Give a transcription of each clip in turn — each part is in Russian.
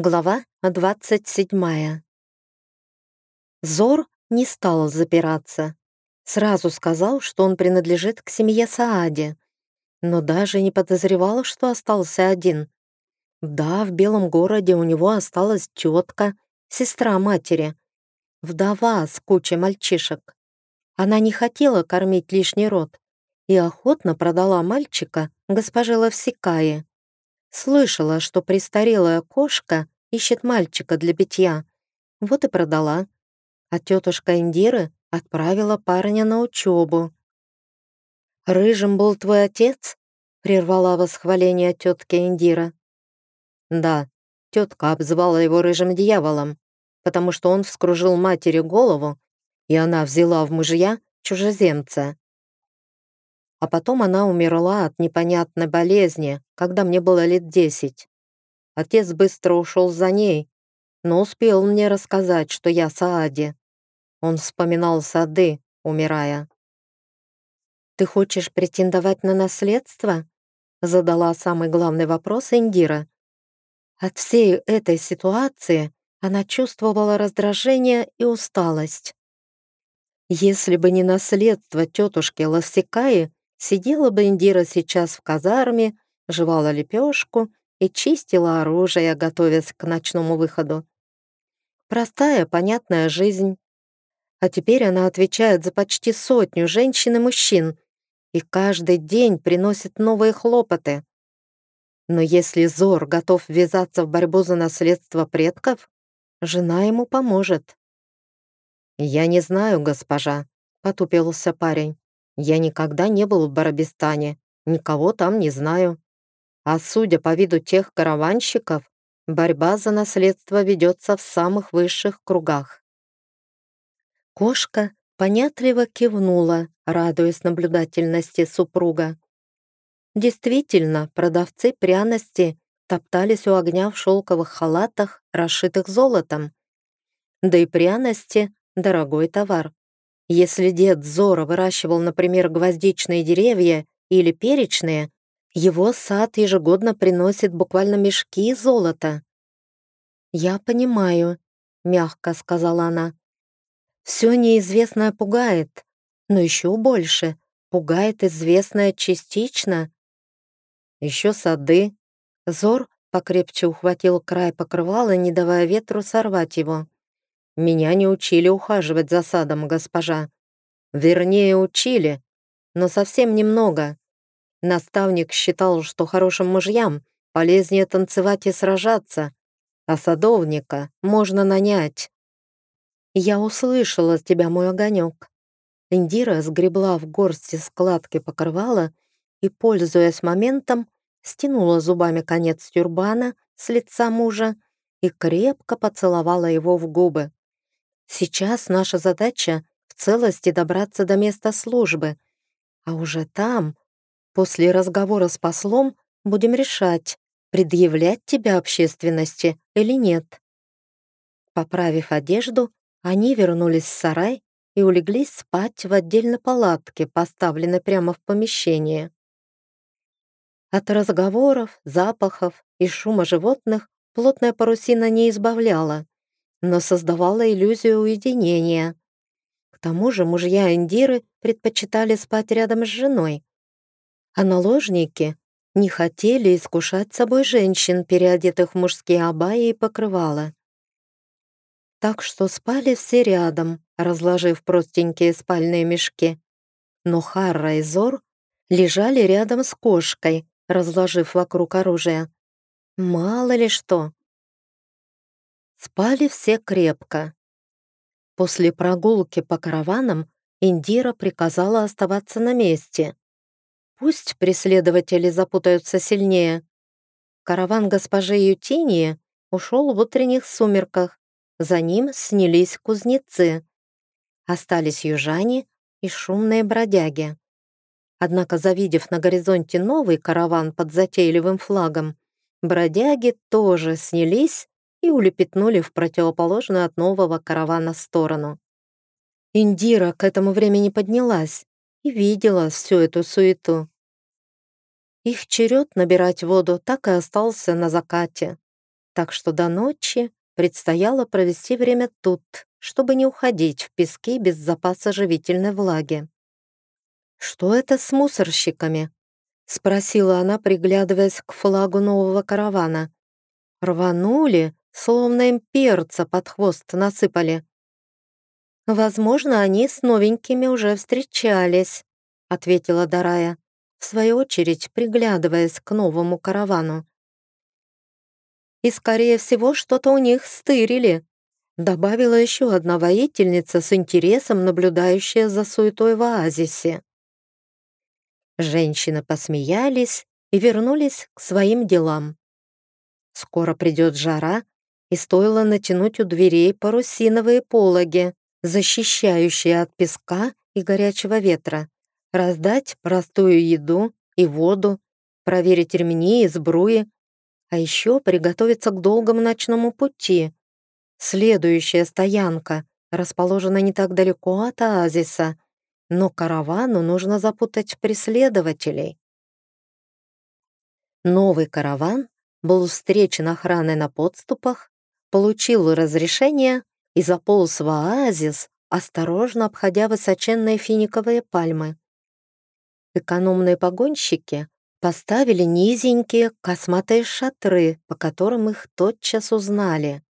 Глава 27. Зор не стал запираться. Сразу сказал, что он принадлежит к семье Саади, но даже не подозревал, что остался один. Да, в Белом городе у него осталась тетка, сестра матери, вдова с кучей мальчишек. Она не хотела кормить лишний род и охотно продала мальчика госпоже Лавсикае. Слышала, что престарелая кошка ищет мальчика для питья. Вот и продала. А тетушка Индиры отправила парня на учебу. «Рыжим был твой отец?» — прервала восхваление тетки Индира. «Да, тетка обзывала его рыжим дьяволом, потому что он вскружил матери голову, и она взяла в мужья чужеземца. А потом она умерла от непонятной болезни, когда мне было лет десять. Отец быстро ушел за ней, но успел мне рассказать, что я Саади. Он вспоминал сады, умирая. «Ты хочешь претендовать на наследство?» задала самый главный вопрос Индира. От всей этой ситуации она чувствовала раздражение и усталость. Если бы не наследство тетушки Лассикаи, Сидела бы Индира сейчас в казарме, жевала лепешку и чистила оружие, готовясь к ночному выходу. Простая, понятная жизнь. А теперь она отвечает за почти сотню женщин и мужчин, и каждый день приносит новые хлопоты. Но если Зор готов ввязаться в борьбу за наследство предков, жена ему поможет. «Я не знаю, госпожа», — потупился парень. Я никогда не был в Барабистане, никого там не знаю. А судя по виду тех караванщиков, борьба за наследство ведется в самых высших кругах. Кошка понятливо кивнула, радуясь наблюдательности супруга. Действительно, продавцы пряности топтались у огня в шелковых халатах, расшитых золотом. Да и пряности — дорогой товар. Если дед Зора выращивал, например, гвоздичные деревья или перечные, его сад ежегодно приносит буквально мешки золота. «Я понимаю», — мягко сказала она. «Все неизвестное пугает, но еще больше пугает известное частично». Еще сады. Зор покрепче ухватил край покрывала, не давая ветру сорвать его. Меня не учили ухаживать за садом, госпожа. Вернее, учили, но совсем немного. Наставник считал, что хорошим мужьям полезнее танцевать и сражаться, а садовника можно нанять. Я услышала тебя, мой огонек. Индира сгребла в горсти складки покрывала и, пользуясь моментом, стянула зубами конец тюрбана с лица мужа и крепко поцеловала его в губы. Сейчас наша задача в целости добраться до места службы, а уже там, после разговора с послом, будем решать, предъявлять тебя общественности или нет. Поправив одежду, они вернулись в сарай и улеглись спать в отдельной палатке, поставленной прямо в помещении. От разговоров, запахов и шума животных плотная парусина не избавляла но создавала иллюзию уединения. К тому же мужья Индиры предпочитали спать рядом с женой, а наложники не хотели искушать собой женщин, переодетых в мужские абайи и покрывала. Так что спали все рядом, разложив простенькие спальные мешки. Но Харра и Зор лежали рядом с кошкой, разложив вокруг оружия. Мало ли что. Спали все крепко. После прогулки по караванам Индира приказала оставаться на месте. Пусть преследователи запутаются сильнее. Караван госпожи Ютинии ушел в утренних сумерках. За ним снялись кузнецы. Остались южане и шумные бродяги. Однако, завидев на горизонте новый караван под затейливым флагом, бродяги тоже снялись и улепетнули в противоположную от нового каравана сторону. Индира к этому времени поднялась и видела всю эту суету. Их черед набирать воду так и остался на закате. так что до ночи предстояло провести время тут, чтобы не уходить в пески без запаса живительной влаги. «Что это с мусорщиками?» — спросила она, приглядываясь к флагу нового каравана. «Рванули, словно им перца под хвост насыпали». «Возможно, они с новенькими уже встречались», — ответила Дарая, в свою очередь приглядываясь к новому каравану. «И, скорее всего, что-то у них стырили», добавила еще одна воительница с интересом, наблюдающая за суетой в оазисе. Женщины посмеялись и вернулись к своим делам. Скоро придет жара, и стоило натянуть у дверей парусиновые пологи, защищающие от песка и горячего ветра, раздать простую еду и воду, проверить ремни и сбруи, а еще приготовиться к долгому ночному пути. Следующая стоянка расположена не так далеко от оазиса, но каравану нужно запутать преследователей. Новый караван был встречен охраной на подступах, получил разрешение и заполз в оазис, осторожно обходя высоченные финиковые пальмы. Экономные погонщики поставили низенькие косматые шатры, по которым их тотчас узнали.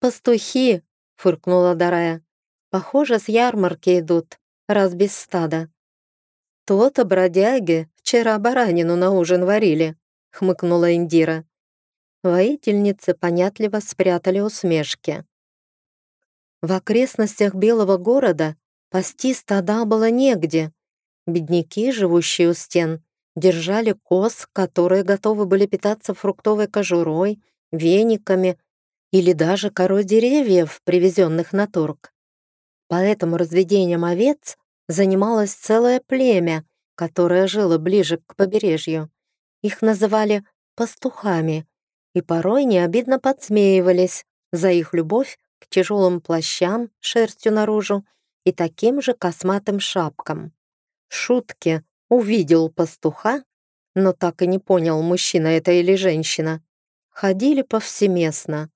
«Пастухи!» — фыркнула Дарая. «Похоже, с ярмарки идут раз без стада. «То-то бродяги вчера баранину на ужин варили», — хмыкнула Индира. Воительницы понятливо спрятали усмешки. В окрестностях Белого города пасти стада было негде. Бедняки, живущие у стен, держали коз, которые готовы были питаться фруктовой кожурой, вениками или даже корой деревьев, привезенных на торг. Поэтому разведением овец занималось целое племя, которое жило ближе к побережью. Их называли пастухами и порой необидно подсмеивались за их любовь к тяжелым плащам, шерстью наружу и таким же косматым шапкам. Шутки увидел пастуха, но так и не понял, мужчина это или женщина. Ходили повсеместно.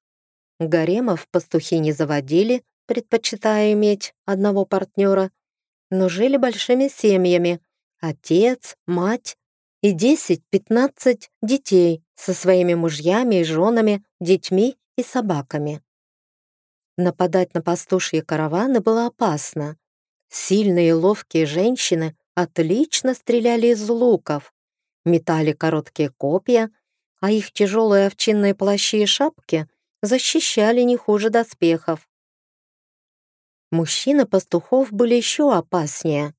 Гаремов пастухи не заводили, предпочитая иметь одного партнера, но жили большими семьями, отец, мать и 10-15 детей со своими мужьями и женами, детьми и собаками. Нападать на пастушьи караваны было опасно. Сильные и ловкие женщины отлично стреляли из луков, метали короткие копья, а их тяжелые овчинные плащи и шапки защищали не хуже доспехов. Мужчины-пастухов были еще опаснее.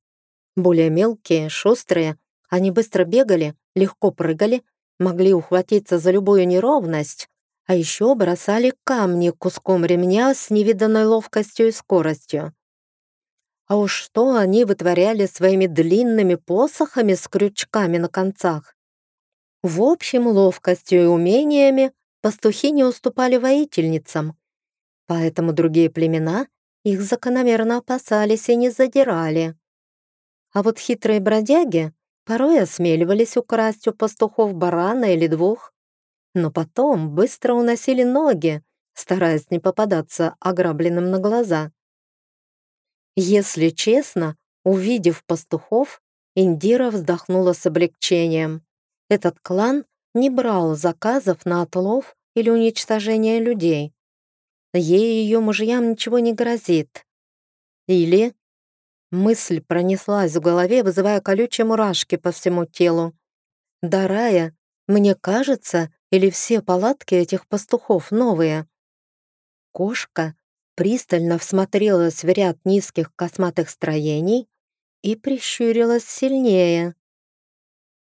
Более мелкие, шустрые, они быстро бегали, легко прыгали, могли ухватиться за любую неровность, а еще бросали камни куском ремня с невиданной ловкостью и скоростью. А уж что они вытворяли своими длинными посохами с крючками на концах. В общем, ловкостью и умениями пастухи не уступали воительницам, поэтому другие племена их закономерно опасались и не задирали. А вот хитрые бродяги порой осмеливались украсть у пастухов барана или двух, но потом быстро уносили ноги, стараясь не попадаться ограбленным на глаза. Если честно, увидев пастухов, Индира вздохнула с облегчением. Этот клан не брал заказов на отлов или уничтожение людей. Ей и ее мужьям ничего не грозит. Или... Мысль пронеслась в голове, вызывая колючие мурашки по всему телу. «Дарая, мне кажется, или все палатки этих пастухов новые?» Кошка пристально всмотрелась в ряд низких косматых строений и прищурилась сильнее.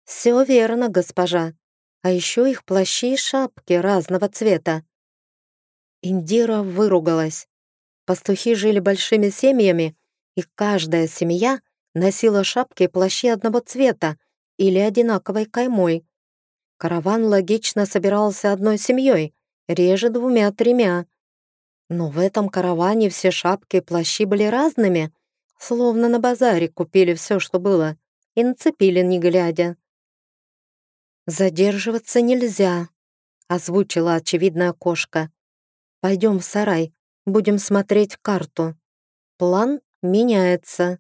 «Все верно, госпожа. А еще их плащи и шапки разного цвета. Индира выругалась. Пастухи жили большими семьями, и каждая семья носила шапки и плащи одного цвета или одинаковой каймой. Караван логично собирался одной семьей, реже двумя-тремя. Но в этом караване все шапки и плащи были разными, словно на базаре купили все, что было, и нацепили, не глядя. Задерживаться нельзя, озвучила очевидная кошка. «Пойдем в сарай, будем смотреть карту. План меняется».